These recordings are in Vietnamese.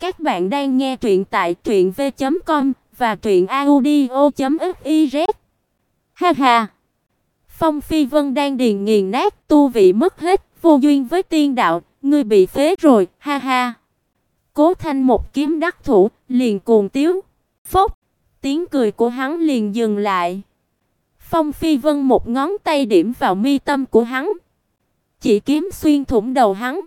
Các bạn đang nghe truyện tại truyệnv.com và truyệnaudio.fiz. Ha ha. Phong Phi Vân đang điền nghiền nát, tu vị mất hết, vô duyên với tiên đạo, ngươi bị phế rồi, ha ha. Cố Thanh một kiếm đắc thủ, liền cuồng tiếu. Phốc, tiếng cười của hắn liền dừng lại. Phong Phi Vân một ngón tay điểm vào mi tâm của hắn. Chỉ kiếm xuyên thủng đầu hắn.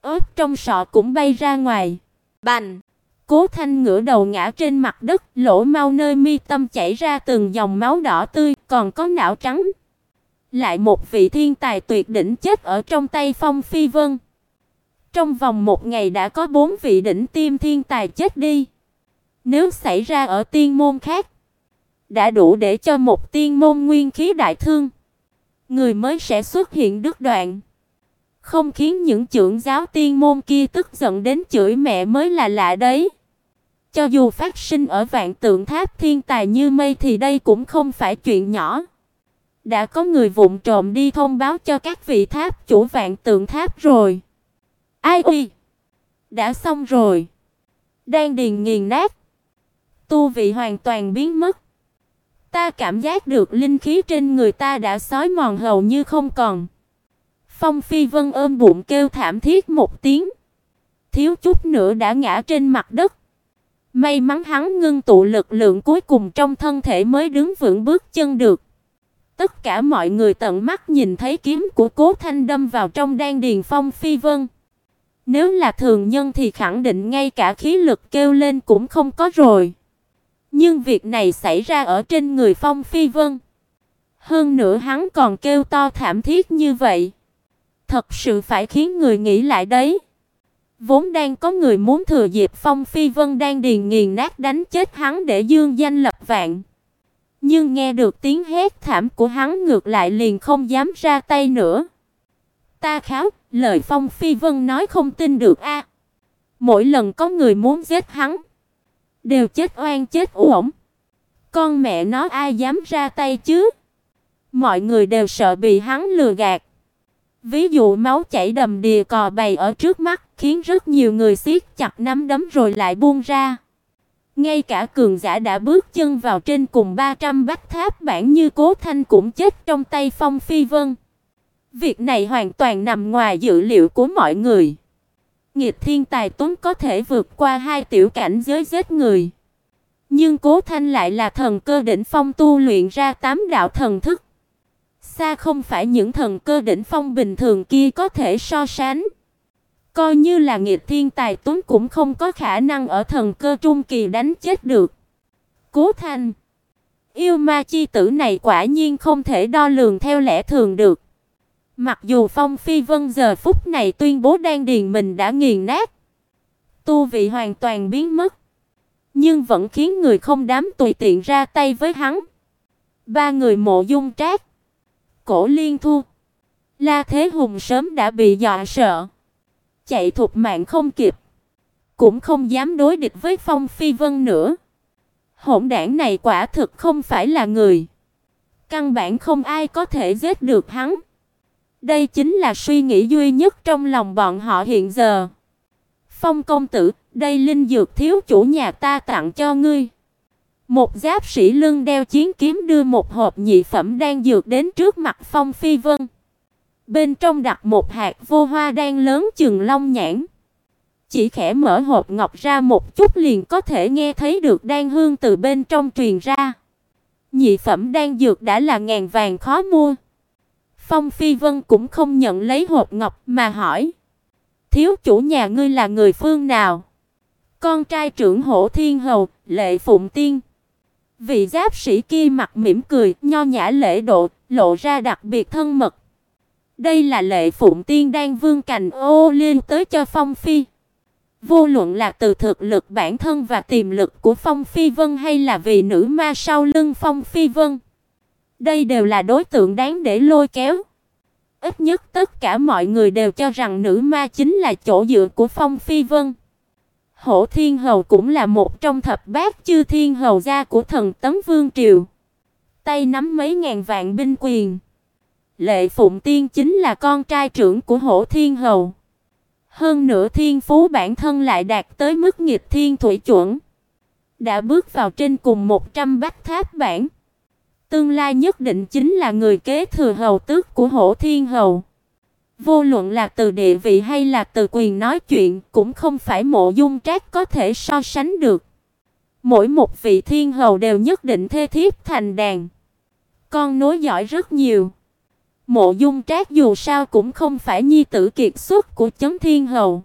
Ớt trong sọ cũng bay ra ngoài. Bành! Cố Thanh ngửa đầu ngã trên mặt đất, lỗ mau nơi mi tâm chảy ra từng dòng máu đỏ tươi, còn có não trắng. Lại một vị thiên tài tuyệt đỉnh chết ở trong tay Phong Phi Vân. Trong vòng một ngày đã có bốn vị đỉnh tiêm thiên tài chết đi. Nếu xảy ra ở tiên môn khác, đã đủ để cho một tiên môn nguyên khí đại thương. Người mới sẽ xuất hiện đứt đoạn. Không khiến những trưởng giáo tiên môn kia tức giận đến chửi mẹ mới là lạ đấy. Cho dù phát sinh ở vạn tượng tháp thiên tài như mây thì đây cũng không phải chuyện nhỏ. Đã có người vụng trộm đi thông báo cho các vị tháp chủ vạn tượng tháp rồi. Ai uy? Đã xong rồi. Đang điền nghiền nát. Tu vị hoàn toàn biến mất. Ta cảm giác được linh khí trên người ta đã sói mòn hầu như không còn. Phong Phi Vân ôm bụng kêu thảm thiết một tiếng. Thiếu chút nữa đã ngã trên mặt đất. May mắn hắn ngưng tụ lực lượng cuối cùng trong thân thể mới đứng vững bước chân được. Tất cả mọi người tận mắt nhìn thấy kiếm của Cố Thanh đâm vào trong đan điền Phong Phi Vân. Nếu là thường nhân thì khẳng định ngay cả khí lực kêu lên cũng không có rồi. Nhưng việc này xảy ra ở trên người Phong Phi Vân. Hơn nữa hắn còn kêu to thảm thiết như vậy. Thật sự phải khiến người nghĩ lại đấy. Vốn đang có người muốn thừa dịp Phong Phi Vân đang điền nghiền nát đánh chết hắn để dương danh lập vạn. Nhưng nghe được tiếng hét thảm của hắn ngược lại liền không dám ra tay nữa. Ta kháo, lời Phong Phi Vân nói không tin được a. Mỗi lần có người muốn giết hắn, đều chết oan chết uổng. Con mẹ nó ai dám ra tay chứ? Mọi người đều sợ bị hắn lừa gạt. Ví dụ máu chảy đầm đìa cò bày ở trước mắt, khiến rất nhiều người siết chặt nắm đấm rồi lại buông ra. Ngay cả cường giả đã bước chân vào trên cùng 300 bách tháp bản như Cố Thanh cũng chết trong tay Phong Phi Vân. Việc này hoàn toàn nằm ngoài dự liệu của mọi người. nghiệt thiên tài tuấn có thể vượt qua hai tiểu cảnh giới giết người. Nhưng Cố Thanh lại là thần cơ đỉnh phong tu luyện ra tám đạo thần thức. Xa không phải những thần cơ đỉnh phong bình thường kia có thể so sánh. Coi như là nghiệt thiên tài tuấn cũng không có khả năng ở thần cơ trung kỳ đánh chết được. Cố Thanh, yêu ma chi tử này quả nhiên không thể đo lường theo lẽ thường được. Mặc dù Phong Phi Vân giờ phút này tuyên bố đang điền mình đã nghiền nát, tu vị hoàn toàn biến mất, nhưng vẫn khiến người không dám tùy tiện ra tay với hắn. Ba người Mộ Dung Trác, Cổ Liên Thu, La Thế Hùng sớm đã bị dọa sợ, chạy thục mạng không kịp, cũng không dám đối địch với Phong Phi Vân nữa. Hỗn đảng này quả thực không phải là người, căn bản không ai có thể giết được hắn. Đây chính là suy nghĩ duy nhất trong lòng bọn họ hiện giờ. Phong công tử, đây linh dược thiếu chủ nhà ta tặng cho ngươi. Một giáp sĩ lưng đeo chiến kiếm đưa một hộp nhị phẩm đan dược đến trước mặt Phong Phi Vân. Bên trong đặt một hạt vô hoa đan lớn chừng long nhãn. Chỉ khẽ mở hộp ngọc ra một chút liền có thể nghe thấy được đan hương từ bên trong truyền ra. Nhị phẩm đan dược đã là ngàn vàng khó mua. Phong Phi Vân cũng không nhận lấy hộp ngọc mà hỏi: "Thiếu chủ nhà ngươi là người phương nào?" Con trai trưởng Hổ Thiên hầu, Lệ Phụng Tiên. Vị giáp sĩ kia mặt mỉm cười, nho nhã lễ độ, lộ ra đặc biệt thân mật. Đây là Lệ Phụng Tiên đang vương cành ô liên tới cho Phong Phi. Vô luận là từ thực lực bản thân và tiềm lực của Phong Phi Vân hay là vì nữ ma sau lưng Phong Phi Vân, đây đều là đối tượng đáng để lôi kéo. Ít nhất tất cả mọi người đều cho rằng nữ ma chính là chỗ dựa của Phong Phi Vân. Hổ Thiên Hầu cũng là một trong thập bát chư thiên hầu gia của thần Tấn Vương triều. Tay nắm mấy ngàn vạn binh quyền. Lệ Phụng Tiên chính là con trai trưởng của Hổ Thiên Hầu. Hơn nữa thiên phú bản thân lại đạt tới mức nghịch thiên thủy chuẩn. Đã bước vào trên cùng 100 bách tháp bản. Tương lai nhất định chính là người kế thừa hầu tước của Hổ Thiên Hầu. Vô luận là từ địa vị hay là từ quyền nói chuyện, cũng không phải Mộ Dung Trác có thể so sánh được. Mỗi một vị thiên hầu đều nhất định thê thiếp thành đàn. Con nối giỏi rất nhiều. Mộ Dung Trác dù sao cũng không phải nhi tử kiệt xuất của chấm thiên hầu.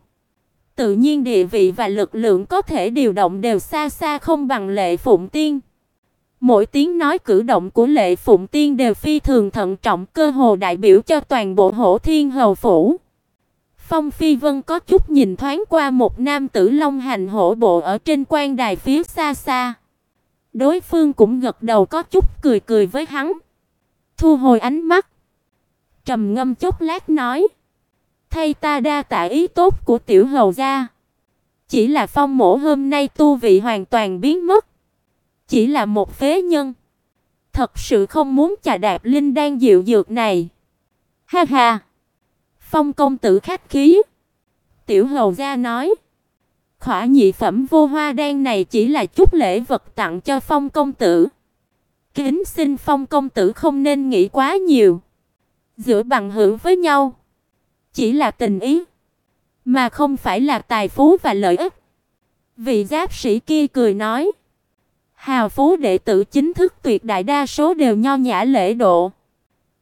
Tự nhiên địa vị và lực lượng có thể điều động đều xa xa không bằng Lệ Phụng Tiên. Mỗi tiếng nói cử động của Lệ Phụng Tiên đều phi thường thận trọng, cơ hồ đại biểu cho toàn bộ Hổ Thiên Hầu phủ. Phong Phi Vân có chút nhìn thoáng qua một nam tử long hành hổ bộ ở trên quan đài phía xa xa. Đối phương cũng gật đầu có chút cười cười với hắn. Thu hồi ánh mắt, trầm ngâm chốc lát nói: "Thay ta đa tạ ý tốt của tiểu hầu gia. Chỉ là Phong mỗ hôm nay tu vị hoàn toàn biến mất, chỉ là một phế nhân. Thật sự không muốn chà đạp linh đan dịu dược này." Ha ha. Phong công tử khách khí. Tiểu hầu gia nói, khỏa nhị phẩm vô hoa đan này chỉ là chút lễ vật tặng cho Phong công tử. Kính xin Phong công tử không nên nghĩ quá nhiều. Giữa bằng hữu với nhau, chỉ là tình ý, mà không phải là tài phú và lợi ích. Vị giáp sĩ kia cười nói, hào phú đệ tử chính thức tuyệt đại đa số đều nho nhã lễ độ,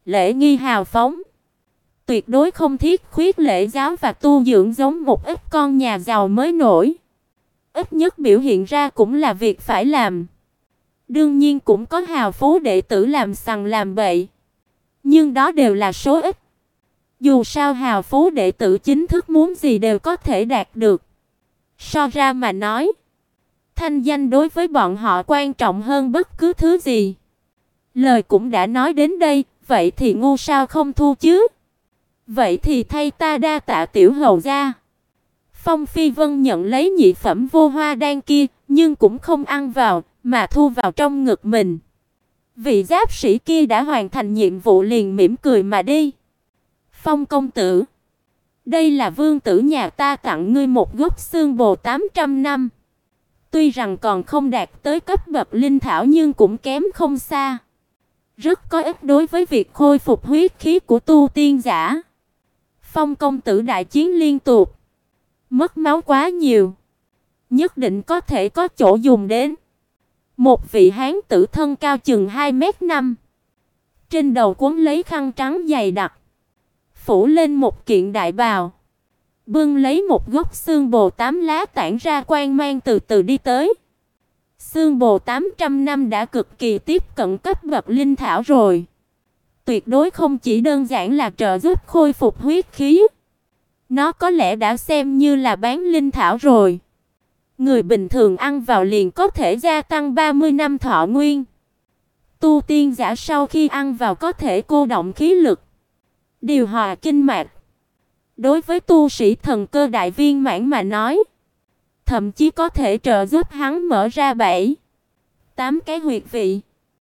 lễ nghi hào phóng tuyệt đối không thiết khuyết lễ giáo và tu dưỡng giống một ít con nhà giàu mới nổi. Ít nhất biểu hiện ra cũng là việc phải làm. Đương nhiên cũng có hào phú đệ tử làm sằng làm bậy, nhưng đó đều là số ít. Dù sao hào phú đệ tử chính thức muốn gì đều có thể đạt được. So ra mà nói, thanh danh đối với bọn họ quan trọng hơn bất cứ thứ gì. Lời cũng đã nói đến đây, vậy thì ngu sao không thu chứ? Vậy thì thay ta đa tạ tiểu hầu gia. Phong Phi Vân nhận lấy nhị phẩm vô hoa đan kia, nhưng cũng không ăn vào, mà thu vào trong ngực mình. Vị giáp sĩ kia đã hoàn thành nhiệm vụ liền mỉm cười mà đi. Phong công tử, đây là vương tử nhà ta tặng ngươi một gốc xương bồ 800 năm. Tuy rằng còn không đạt tới cấp bậc linh thảo nhưng cũng kém không xa. Rất có ích đối với việc khôi phục huyết khí của tu tiên giả. Phong công tử đại chiến liên tục, mất máu quá nhiều, nhất định có thể có chỗ dùng đến. Một vị hán tử thân cao chừng 2 mét 5, trên đầu cuốn lấy khăn trắng dày đặc, phủ lên một kiện đại bào, bưng lấy một gốc xương bồ tám lá tản ra quang mang từ từ đi tới. Xương bồ 800 năm đã cực kỳ tiếp cận cấp bậc linh thảo rồi tuyệt đối không chỉ đơn giản là trợ giúp khôi phục huyết khí. Nó có lẽ đã xem như là bán linh thảo rồi. Người bình thường ăn vào liền có thể gia tăng 30 năm thọ nguyên. Tu tiên giả sau khi ăn vào có thể cô động khí lực, điều hòa kinh mạch. Đối với tu sĩ thần cơ đại viên mãn mà nói, thậm chí có thể trợ giúp hắn mở ra bảy, tám cái huyệt vị.